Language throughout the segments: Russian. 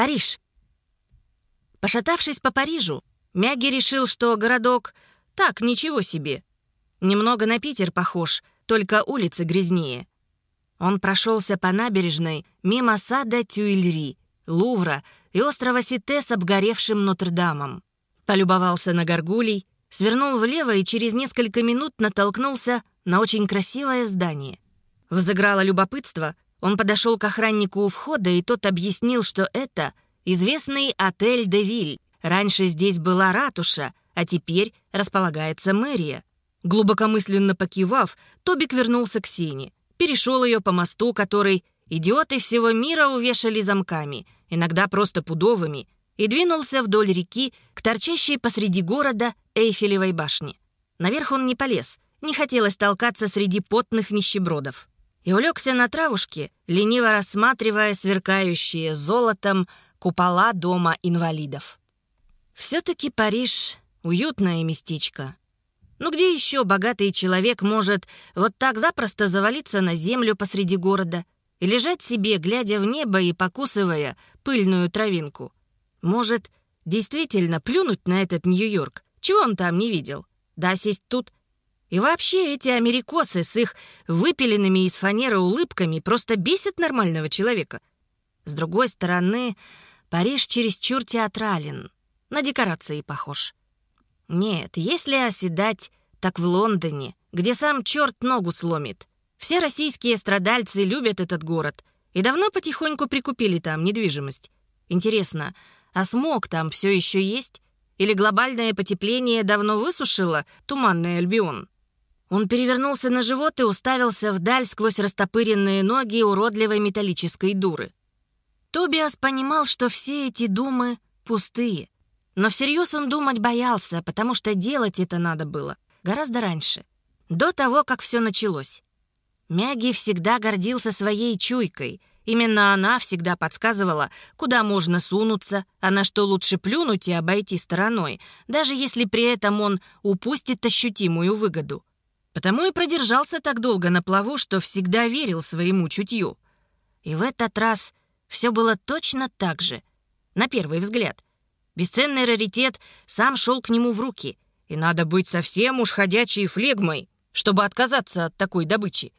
Париж. Пошатавшись по Парижу, Мяги решил, что городок так, ничего себе. Немного на Питер похож, только улицы грязнее. Он прошелся по набережной мимо сада Тюильри, Лувра и острова Сите с обгоревшим Нотр-Дамом. Полюбовался на горгулей, свернул влево и через несколько минут натолкнулся на очень красивое здание. Взыграло любопытство, он подошел к охраннику у входа, и тот объяснил, что это известный отель «Де Виль». Раньше здесь была ратуша, а теперь располагается мэрия. Глубокомысленно покивав, Тобик вернулся к Сене, перешел ее по мосту, который идиоты всего мира увешали замками, иногда просто пудовыми, и двинулся вдоль реки к торчащей посреди города Эйфелевой башне. Наверх он не полез, не хотелось толкаться среди потных нищебродов. И улегся на травушке, лениво рассматривая сверкающие золотом купола дома инвалидов. Все-таки Париж — уютное местечко. Ну где еще богатый человек может вот так запросто завалиться на землю посреди города и лежать себе, глядя в небо и покусывая пыльную травинку? Может, действительно плюнуть на этот Нью-Йорк? Чего он там не видел? Да сесть тут? И вообще эти америкосы с их выпиленными из фанеры улыбками просто бесят нормального человека. С другой стороны, Париж чересчур театрален, на декорации похож. Нет, если оседать, так в Лондоне, где сам черт ногу сломит. Все российские страдальцы любят этот город и давно потихоньку прикупили там недвижимость. Интересно, а смог там все еще есть? Или глобальное потепление давно высушило туманный Альбион? Он перевернулся на живот и уставился вдаль сквозь растопыренные ноги уродливой металлической дуры. Тобиас понимал, что все эти думы пустые. Но всерьез он думать боялся, потому что делать это надо было гораздо раньше, до того, как все началось. Мяги всегда гордился своей чуйкой. Именно она всегда подсказывала, куда можно сунуться, а на что лучше плюнуть и обойти стороной, даже если при этом он упустит ощутимую выгоду. Потому и продержался так долго на плаву, что всегда верил своему чутью. И в этот раз все было точно так же. На первый взгляд. Бесценный раритет сам шел к нему в руки. И надо быть совсем уж ходячей флегмой, чтобы отказаться от такой добычи.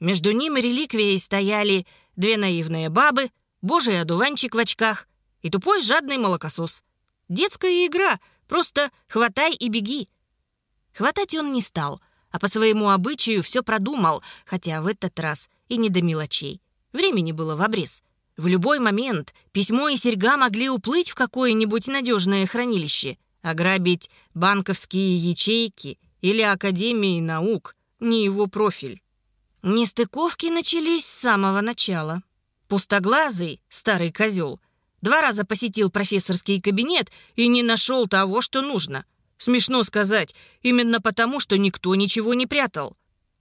Между ним и реликвией стояли две наивные бабы, божий одуванчик в очках и тупой жадный молокосос. Детская игра, просто хватай и беги. Хватать он не стал — а по своему обычаю все продумал, хотя в этот раз и не до мелочей. Времени было в обрез. В любой момент письмо и серьга могли уплыть в какое-нибудь надежное хранилище, ограбить банковские ячейки или Академии наук, не его профиль. Нестыковки начались с самого начала. Пустоглазый, старый козел, два раза посетил профессорский кабинет и не нашел того, что нужно — Смешно сказать, именно потому, что никто ничего не прятал.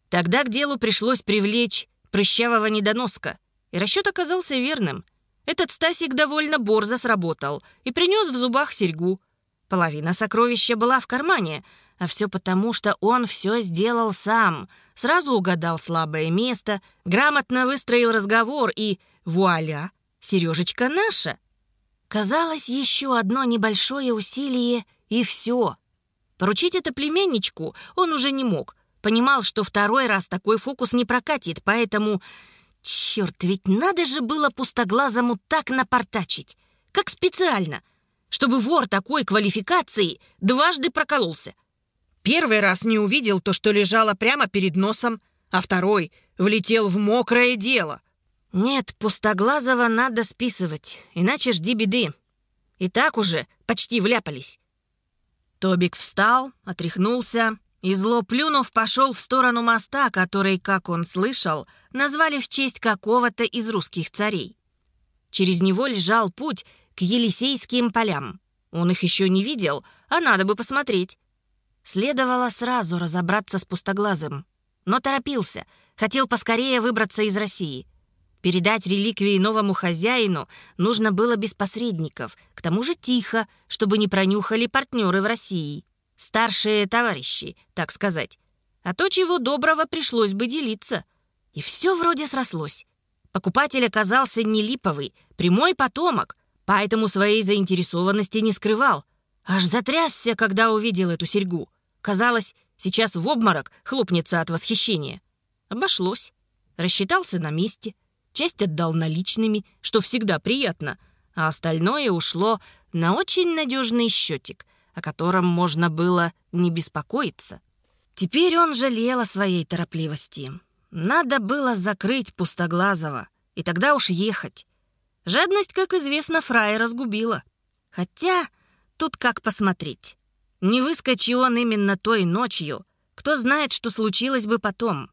Тогда к делу пришлось привлечь прыщавого недоноска, и расчет оказался верным. Этот Стасик довольно борзо сработал и принес в зубах серьгу. Половина сокровища была в кармане, а все потому, что он все сделал сам. Сразу угадал слабое место, грамотно выстроил разговор и вуаля, Сережечка наша. Казалось, еще одно небольшое усилие — и все. Поручить это племянничку он уже не мог. Понимал, что второй раз такой фокус не прокатит, поэтому... Черт, ведь надо же было пустоглазому так напортачить. Как специально. Чтобы вор такой квалификации дважды прокололся. Первый раз не увидел то, что лежало прямо перед носом, а второй влетел в мокрое дело. Нет, пустоглазого надо списывать, иначе жди беды. И так уже почти вляпались. Тобик встал, отряхнулся и, зло плюнув, пошел в сторону моста, который, как он слышал, назвали в честь какого-то из русских царей. Через него лежал путь к Елисейским полям. Он их еще не видел, а надо бы посмотреть. Следовало сразу разобраться с пустоглазым. Но торопился, хотел поскорее выбраться из России — Передать реликвии новому хозяину нужно было без посредников, к тому же тихо, чтобы не пронюхали партнеры в России. Старшие товарищи, так сказать. А то, чего доброго, пришлось бы делиться. И все вроде срослось. Покупатель оказался не липовый, прямой потомок. поэтому своей заинтересованности не скрывал. Аж затрясся, когда увидел эту серьгу. Казалось, сейчас в обморок хлопнется от восхищения. Обошлось. Рассчитался на месте. Часть отдал наличными, что всегда приятно, а остальное ушло на очень надежный счетик, о котором можно было не беспокоиться. Теперь он жалел о своей торопливости. Надо было закрыть Пустоглазого, и тогда уж ехать. Жадность, как известно, фрая разгубила. Хотя тут как посмотреть. Не выскочи он именно той ночью, кто знает, что случилось бы потом.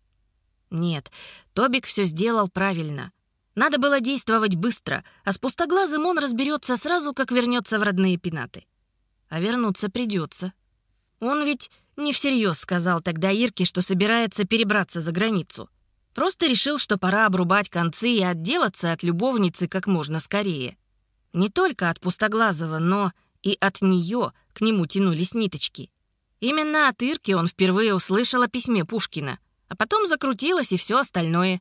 Нет, Тобик все сделал правильно. Надо было действовать быстро, а с пустоглазым он разберется сразу, как вернется в родные пенаты. А вернуться придется. Он ведь не всерьез сказал тогда Ирке, что собирается перебраться за границу. Просто решил, что пора обрубать концы и отделаться от любовницы как можно скорее. Не только от Пустоглазого, но и от нее к нему тянулись ниточки. Именно от Ирки он впервые услышал о письме Пушкина, а потом закрутилось и все остальное.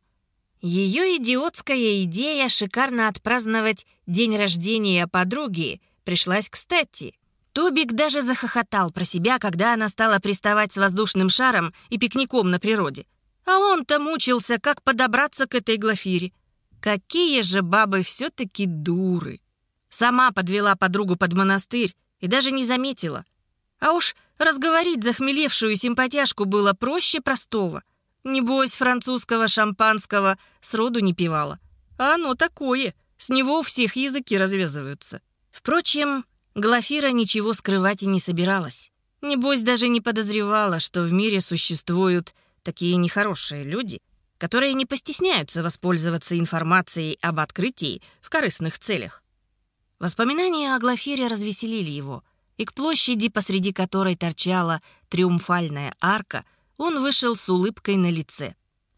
Ее идиотская идея шикарно отпраздновать день рождения подруги пришлась кстати. Тобик даже захохотал про себя, когда она стала приставать с воздушным шаром и пикником на природе. А он-то мучился, как подобраться к этой Глафире. Какие же бабы все-таки дуры. Сама подвела подругу под монастырь и даже не заметила. А уж разговорить захмелевшую симпатяшку было проще простого. Небось, французского шампанского сроду не пивала. А оно такое, с него у всех языки развязываются. Впрочем, Глафира ничего скрывать и не собиралась. Небось, даже не подозревала, что в мире существуют такие нехорошие люди, которые не постесняются воспользоваться информацией об открытии в корыстных целях. Воспоминания о Глафире развеселили его, и к площади, посреди которой торчала триумфальная арка, он вышел с улыбкой на лице.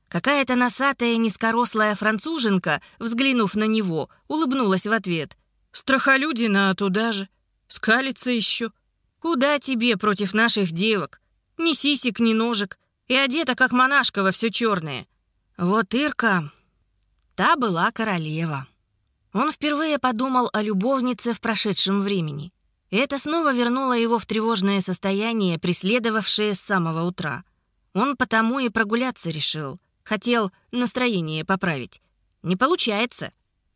Какая-то носатая низкорослая француженка, взглянув на него, улыбнулась в ответ. «Страхолюдина туда же. Скалится еще. Куда тебе против наших девок? Ни сисек, ни ножек и одета, как монашка во все черное. Вот Ирка, та была королева. Он впервые подумал о любовнице в прошедшем времени. Это снова вернуло его в тревожное состояние, преследовавшее с самого утра. Он потому и прогуляться решил. Хотел настроение поправить. Не получается.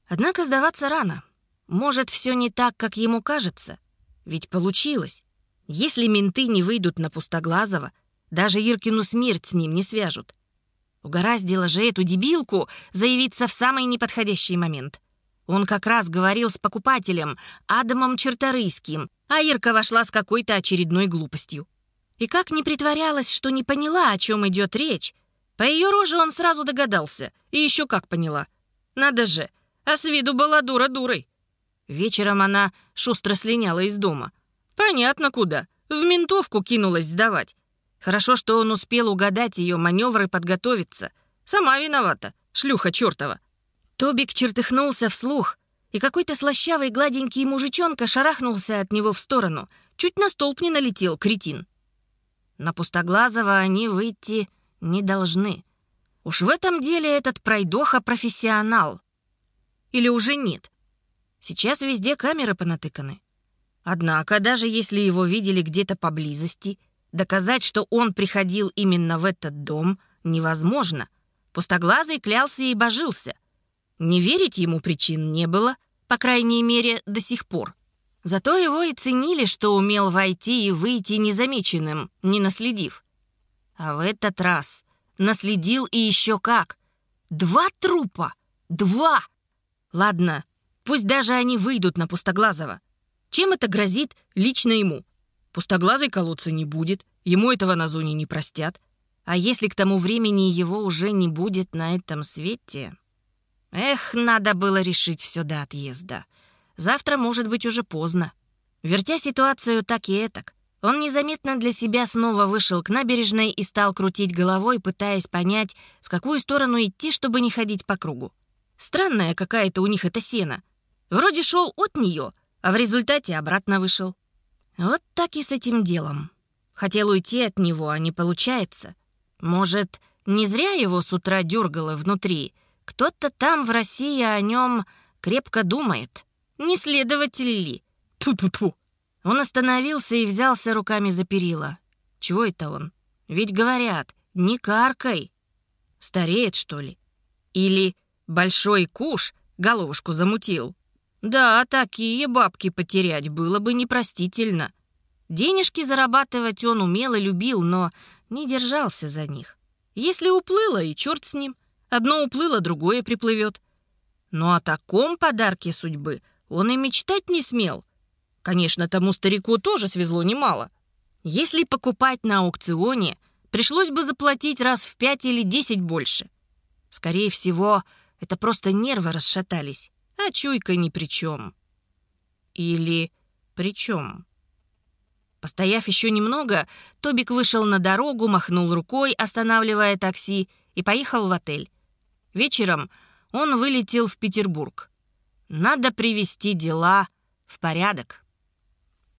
Однако сдаваться рано. Может, все не так, как ему кажется? Ведь получилось. Если менты не выйдут на Пустоглазого, даже Иркину смерть с ним не свяжут. Угораздило же эту дебилку заявиться в самый неподходящий момент. Он как раз говорил с покупателем, Адамом Черторыйским, а Ирка вошла с какой-то очередной глупостью. И как не притворялась, что не поняла, о чем идет речь, по ее роже он сразу догадался, и еще как поняла. Надо же, а с виду была дура дурой. Вечером она шустро слиняла из дома. Понятно куда, в ментовку кинулась сдавать. Хорошо, что он успел угадать ее маневры и подготовиться. Сама виновата, шлюха чертова. Тобик чертыхнулся вслух, и какой-то слащавый гладенький мужичонка шарахнулся от него в сторону. Чуть на столб не налетел, кретин. На Пустоглазого они выйти не должны. Уж в этом деле этот пройдоха профессионал. Или уже нет? Сейчас везде камеры понатыканы. Однако, даже если его видели где-то поблизости — Доказать, что он приходил именно в этот дом, невозможно. Пустоглазый клялся и божился. Не верить ему причин не было, по крайней мере, до сих пор. Зато его и ценили, что умел войти и выйти незамеченным, не наследив. А в этот раз наследил и еще как. Два трупа! Два! Ладно, пусть даже они выйдут на Пустоглазого. Чем это грозит лично ему? Пустоглазый колоться не будет, ему этого на зоне не простят. А если к тому времени его уже не будет на этом свете... Эх, надо было решить все до отъезда. Завтра может быть уже поздно. Вертя ситуацию так и этак, он незаметно для себя снова вышел к набережной и стал крутить головой, пытаясь понять, в какую сторону идти, чтобы не ходить по кругу. Странная какая-то у них эта сена. Вроде шел от нее, а в результате обратно вышел. Вот так и с этим делом. Хотел уйти от него, а не получается. Может, не зря его с утра дергало внутри. Кто-то там в России о нем крепко думает. Не следователь ли? Ту-ту-ту. Он остановился и взялся руками за перила. Чего это он? Ведь говорят, не каркай. Стареет, что ли? Или большой куш головушку замутил? Да, такие бабки потерять было бы непростительно. Денежки зарабатывать он умело любил, но не держался за них. Если уплыло, и черт с ним. Одно уплыло, другое приплывет. Но о таком подарке судьбы он и мечтать не смел. Конечно, тому старику тоже свезло немало. Если покупать на аукционе, пришлось бы заплатить раз в пять или десять больше. Скорее всего, это просто нервы расшатались, а чуйка ни при чем. Или при чем? Постояв еще немного, Тобик вышел на дорогу, махнул рукой, останавливая такси, и поехал в отель. Вечером он вылетел в Петербург. Надо привести дела в порядок.